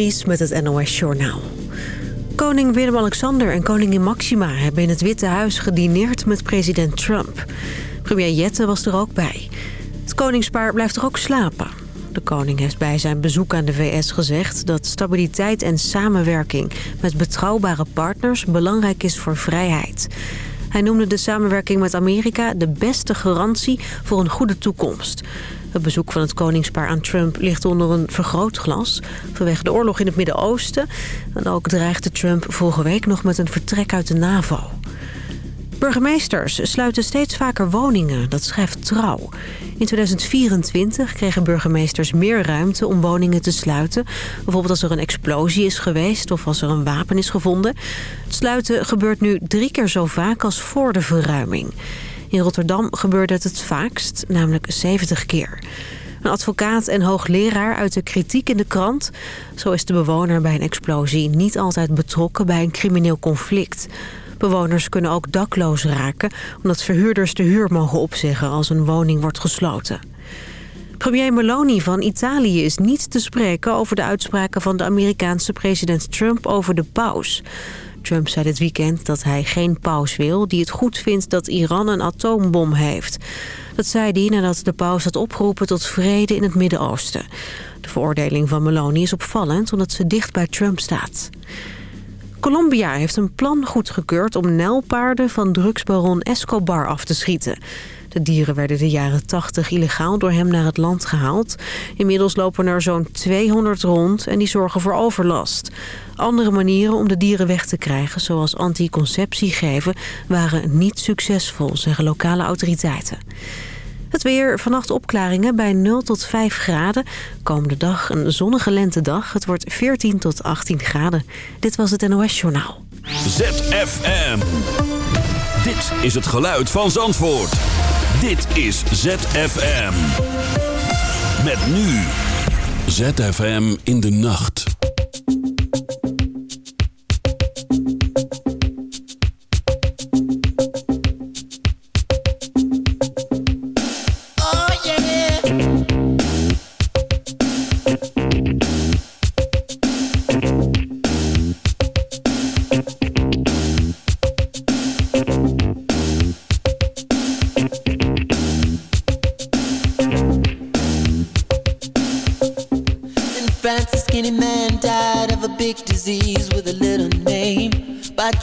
Ries met het NOS Journaal. Koning Willem-Alexander en koningin Maxima hebben in het Witte Huis gedineerd met president Trump. Premier Jette was er ook bij. Het koningspaar blijft er ook slapen. De koning heeft bij zijn bezoek aan de VS gezegd dat stabiliteit en samenwerking met betrouwbare partners belangrijk is voor vrijheid. Hij noemde de samenwerking met Amerika de beste garantie voor een goede toekomst. Het bezoek van het koningspaar aan Trump ligt onder een vergrootglas... vanwege de oorlog in het Midden-Oosten. En ook dreigde Trump vorige week nog met een vertrek uit de NAVO. Burgemeesters sluiten steeds vaker woningen, dat schrijft Trouw. In 2024 kregen burgemeesters meer ruimte om woningen te sluiten. Bijvoorbeeld als er een explosie is geweest of als er een wapen is gevonden. Het sluiten gebeurt nu drie keer zo vaak als voor de verruiming. In Rotterdam gebeurde het het vaakst, namelijk 70 keer. Een advocaat en hoogleraar uit de kritiek in de krant. Zo is de bewoner bij een explosie niet altijd betrokken bij een crimineel conflict. Bewoners kunnen ook dakloos raken... omdat verhuurders de huur mogen opzeggen als een woning wordt gesloten. Premier Meloni van Italië is niet te spreken over de uitspraken van de Amerikaanse president Trump over de paus. Trump zei dit weekend dat hij geen paus wil... die het goed vindt dat Iran een atoombom heeft. Dat zei hij nadat de paus had opgeroepen tot vrede in het Midden-Oosten. De veroordeling van Meloni is opvallend omdat ze dicht bij Trump staat. Colombia heeft een plan goedgekeurd om nelpaarden van drugsbaron Escobar af te schieten. De dieren werden de jaren 80 illegaal door hem naar het land gehaald. Inmiddels lopen er zo'n 200 rond en die zorgen voor overlast. Andere manieren om de dieren weg te krijgen, zoals anticonceptie geven... waren niet succesvol, zeggen lokale autoriteiten. Het weer, vannacht opklaringen bij 0 tot 5 graden. Komende dag een zonnige lentedag. Het wordt 14 tot 18 graden. Dit was het NOS Journaal. ZFM. Dit is het geluid van Zandvoort. Dit is ZFM. Met nu. ZFM in de nacht.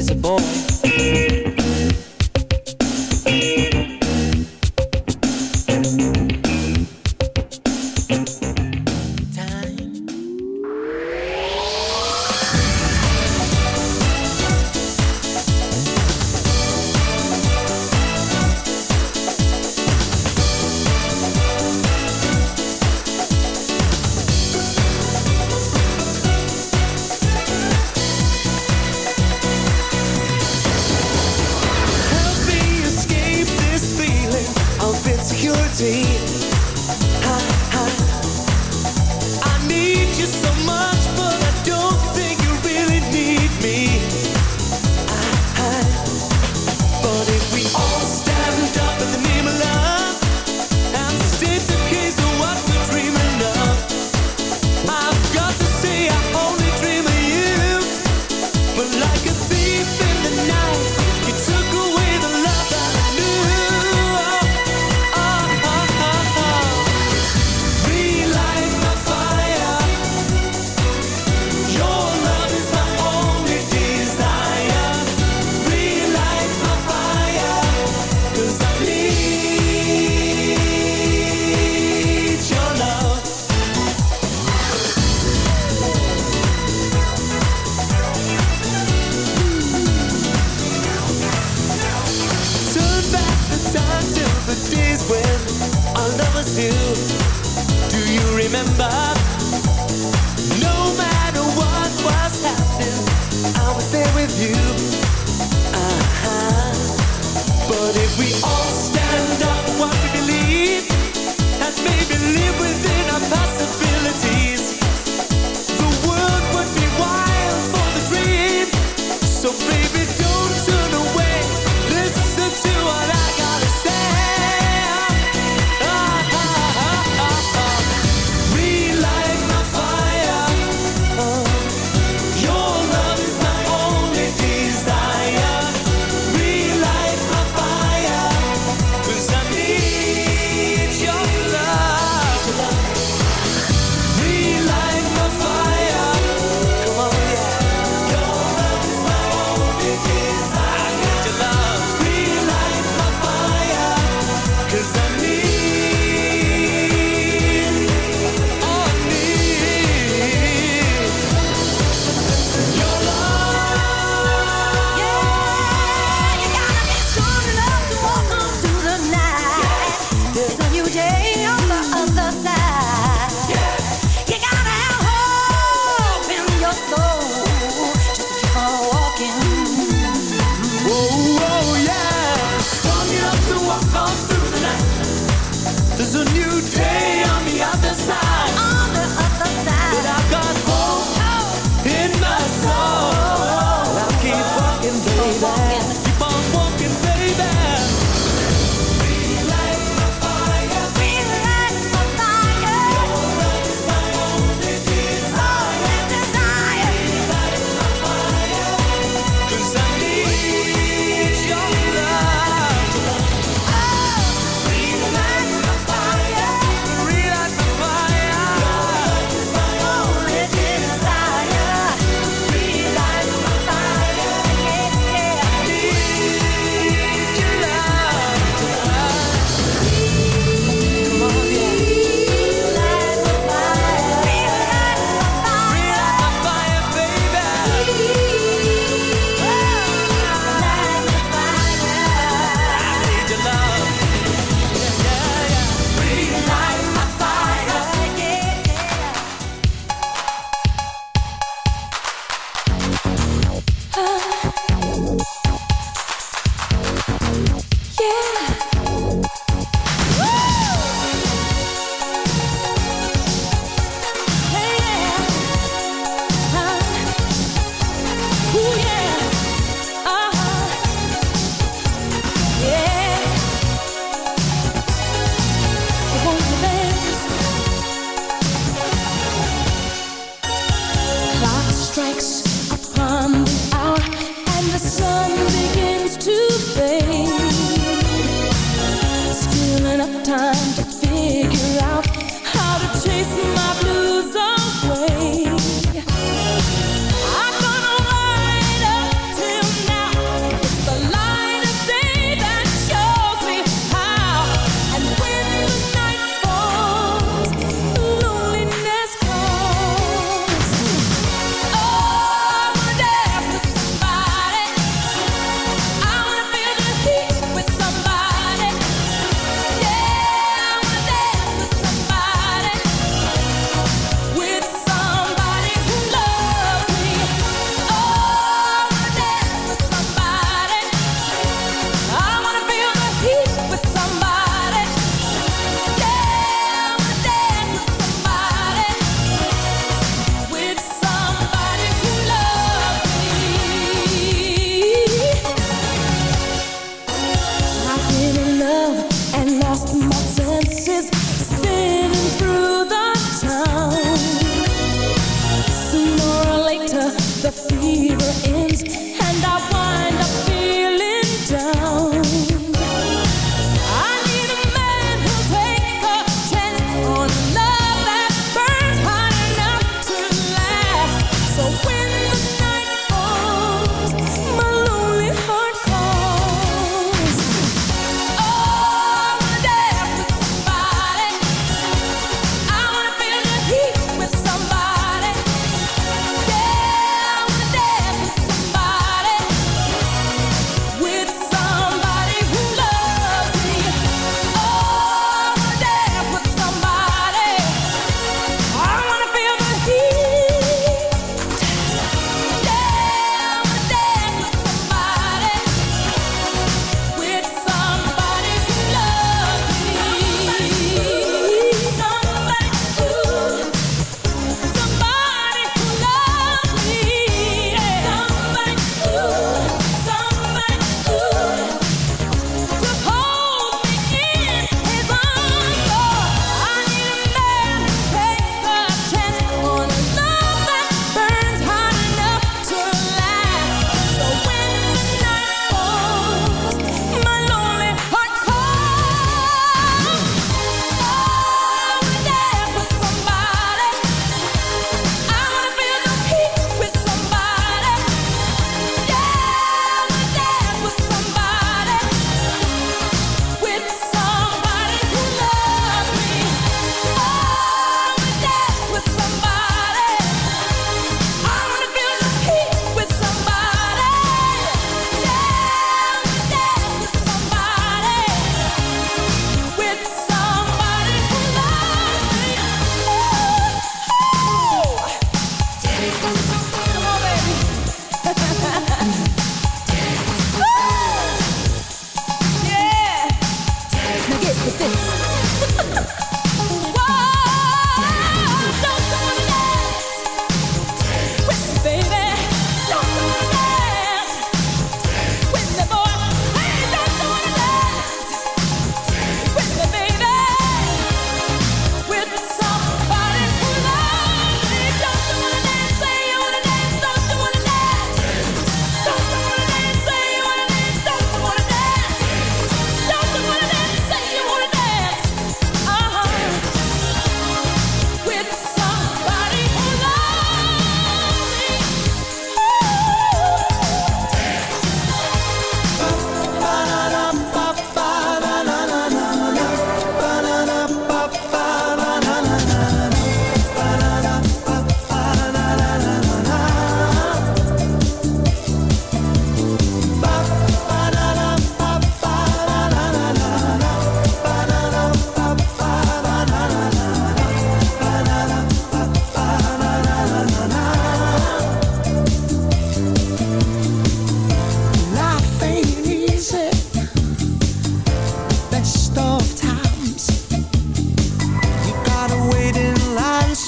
is a boy.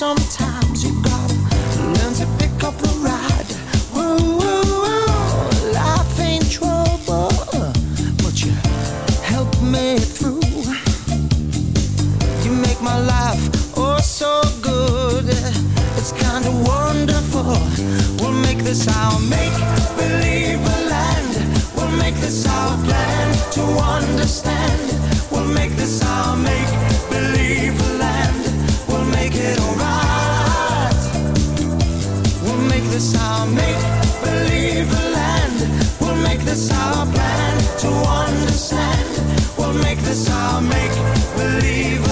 sometimes you gotta learn to pick up the ride. Life ain't trouble, but you help me through. You make my life oh so good. It's kinda wonderful. We'll make this our make believe land. We'll make this our plan to understand. We'll make this this our make-believe land. We'll make this our plan to understand. We'll make this our make-believe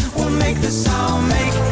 promise I'll make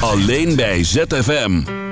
Alleen bij ZFM.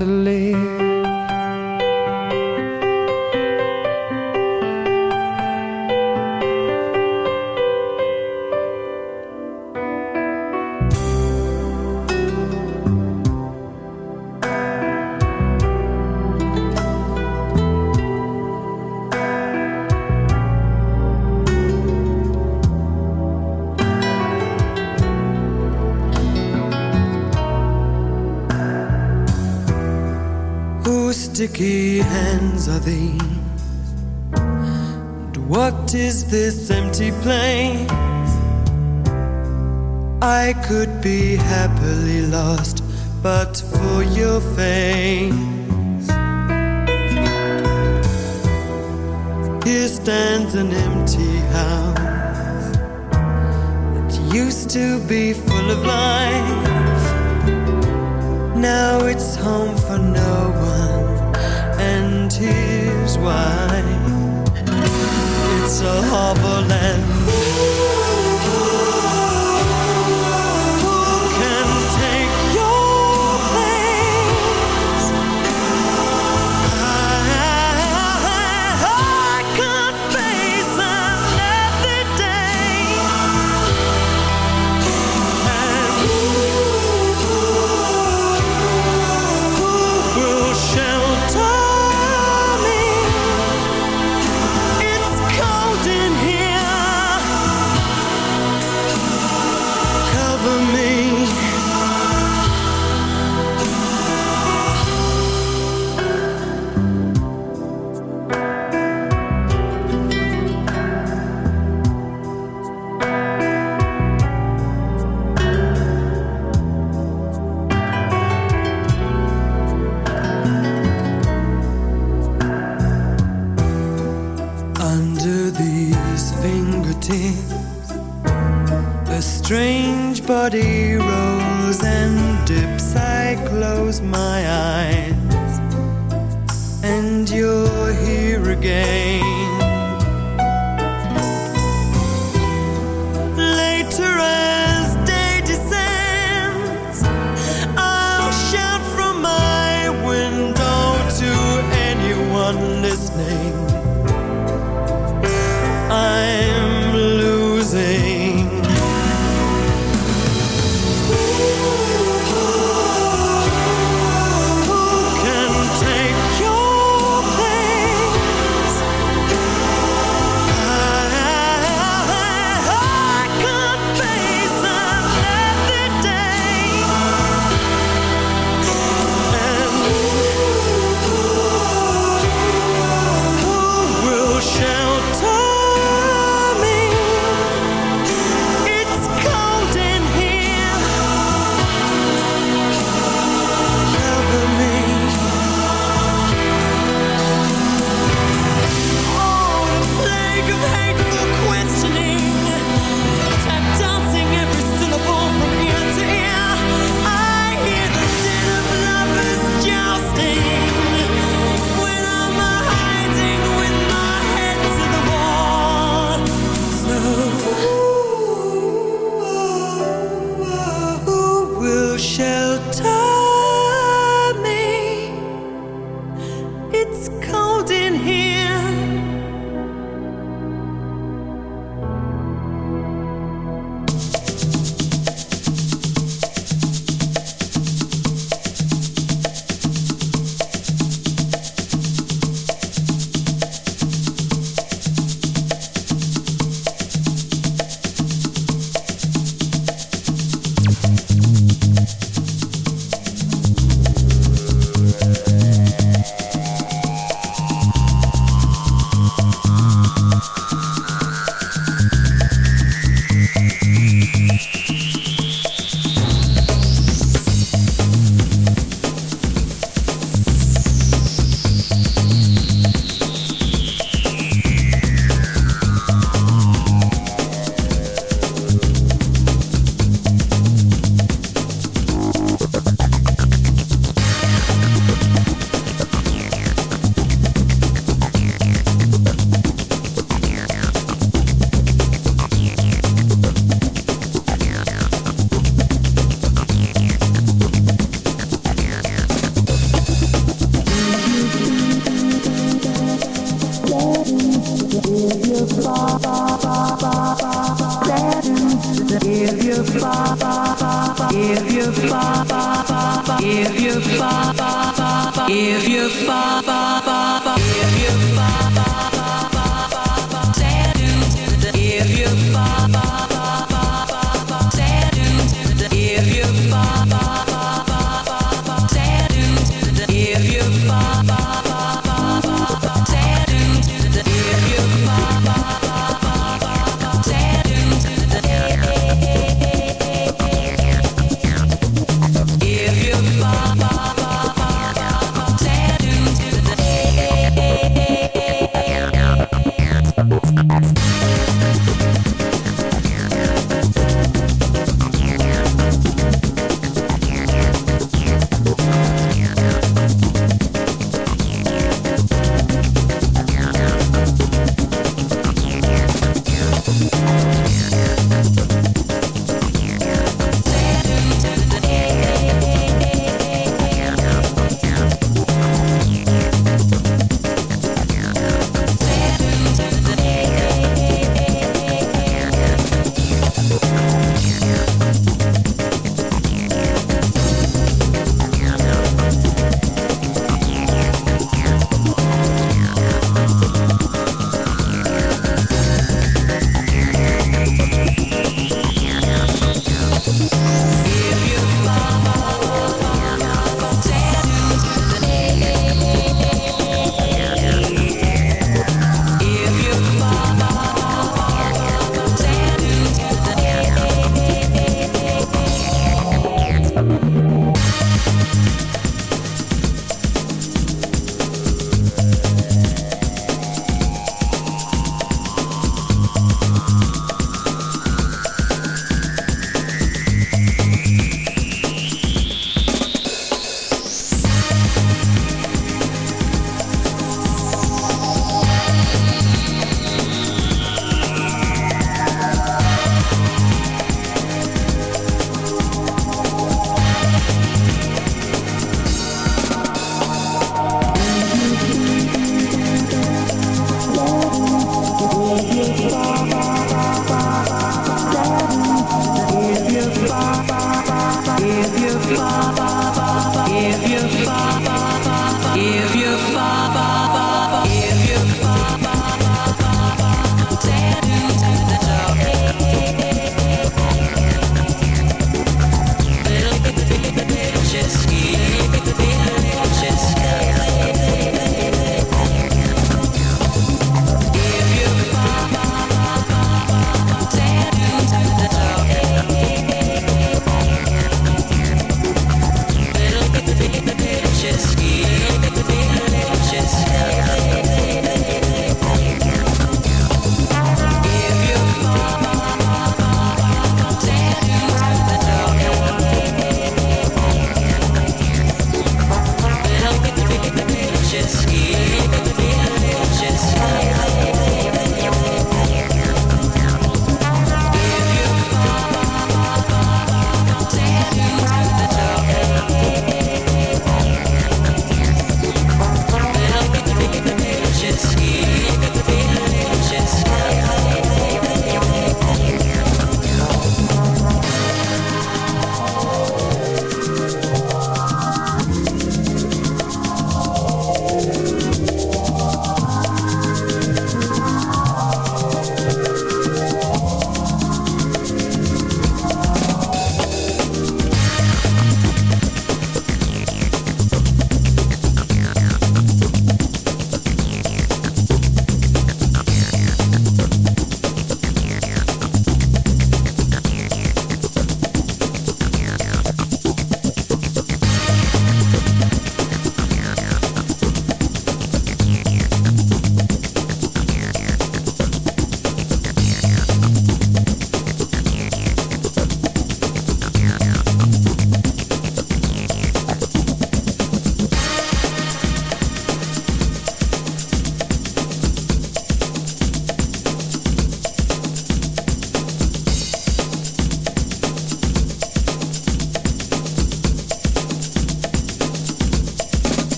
To live.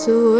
so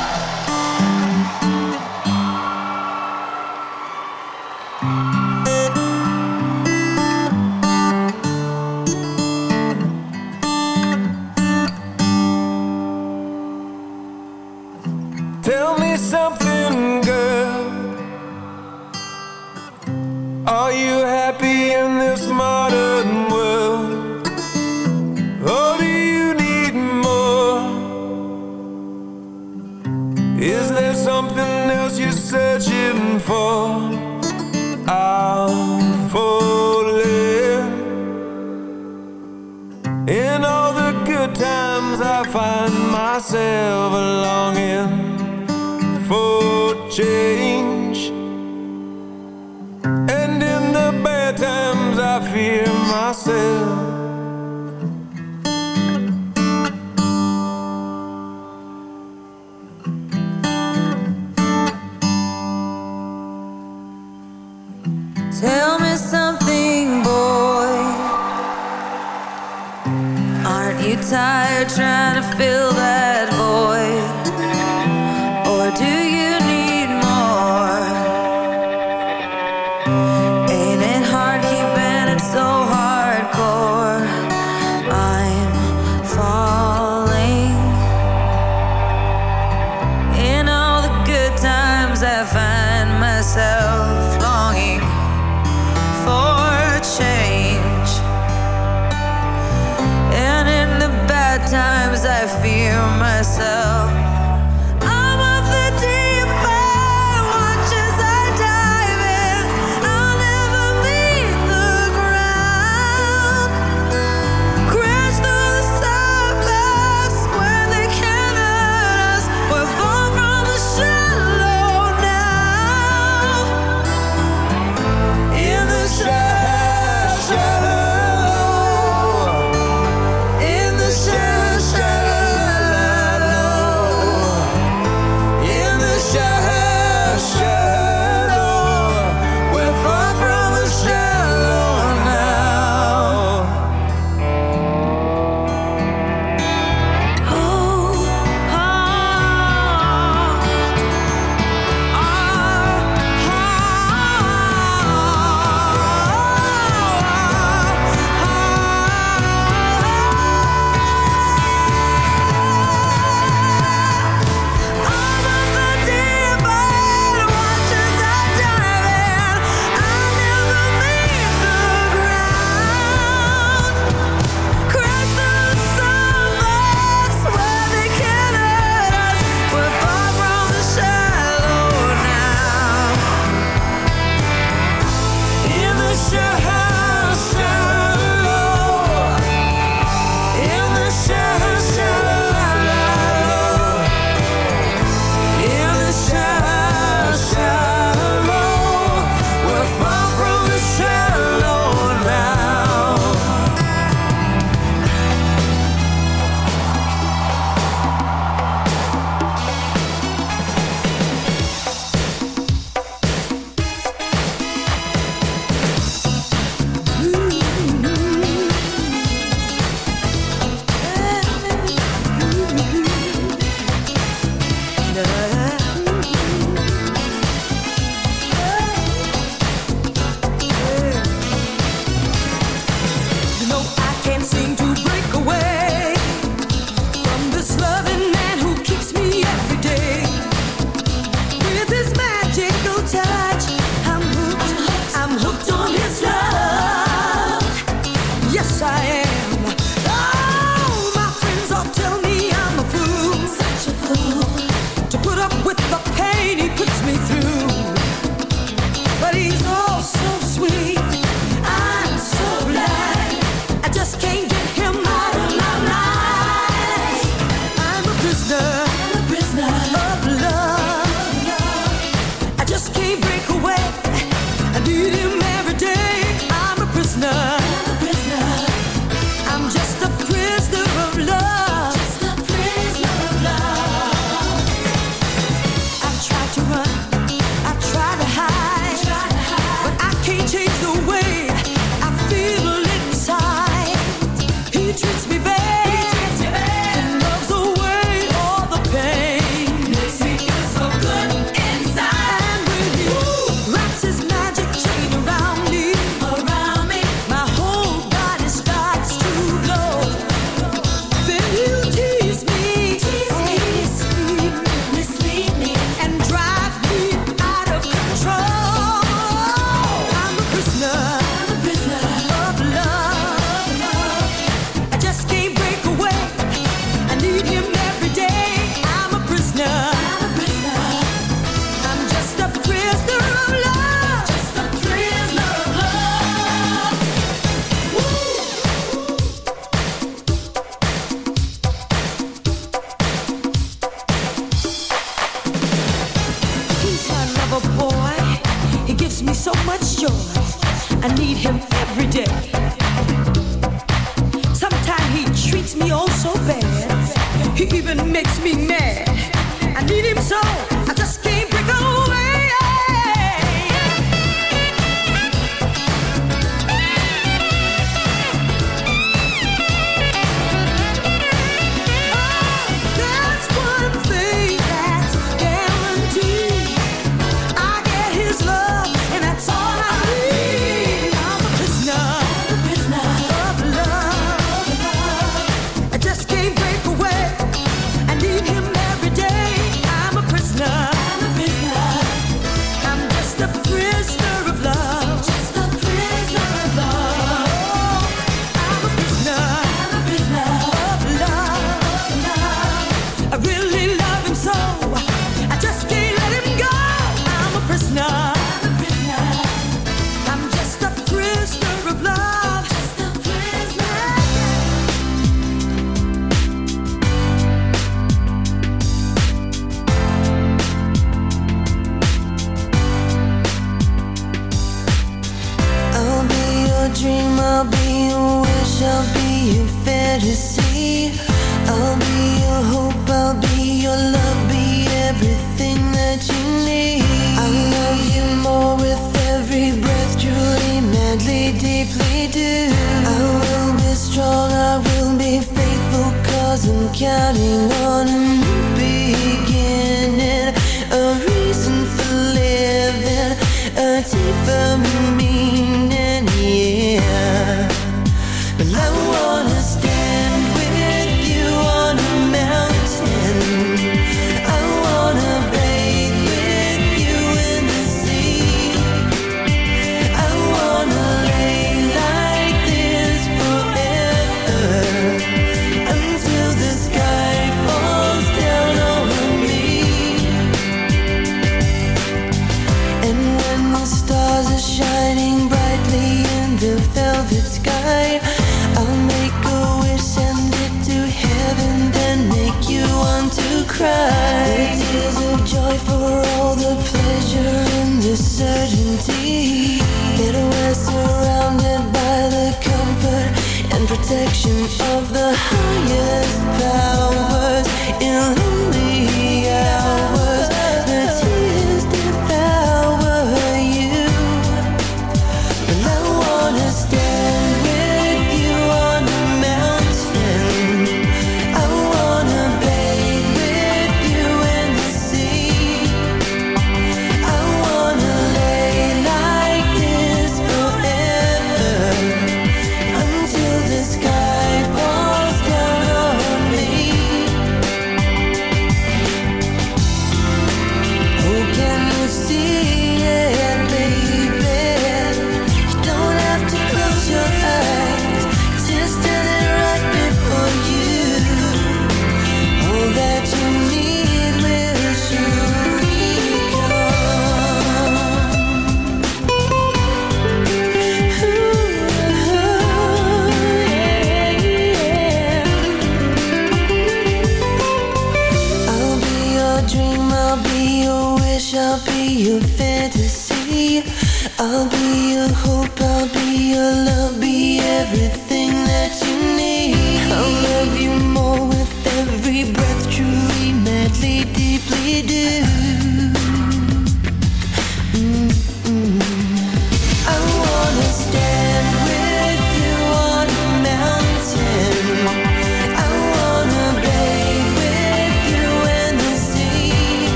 fear myself.